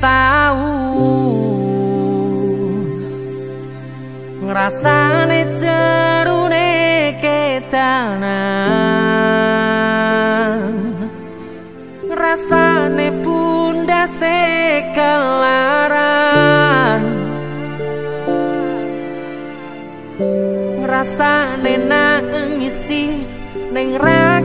tau. Ngrasane jerune kedanan. Ngrasane bunda sekelaran ngrasane nangisi ning ra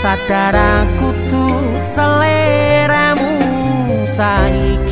sadar aku tuh seleramu sayang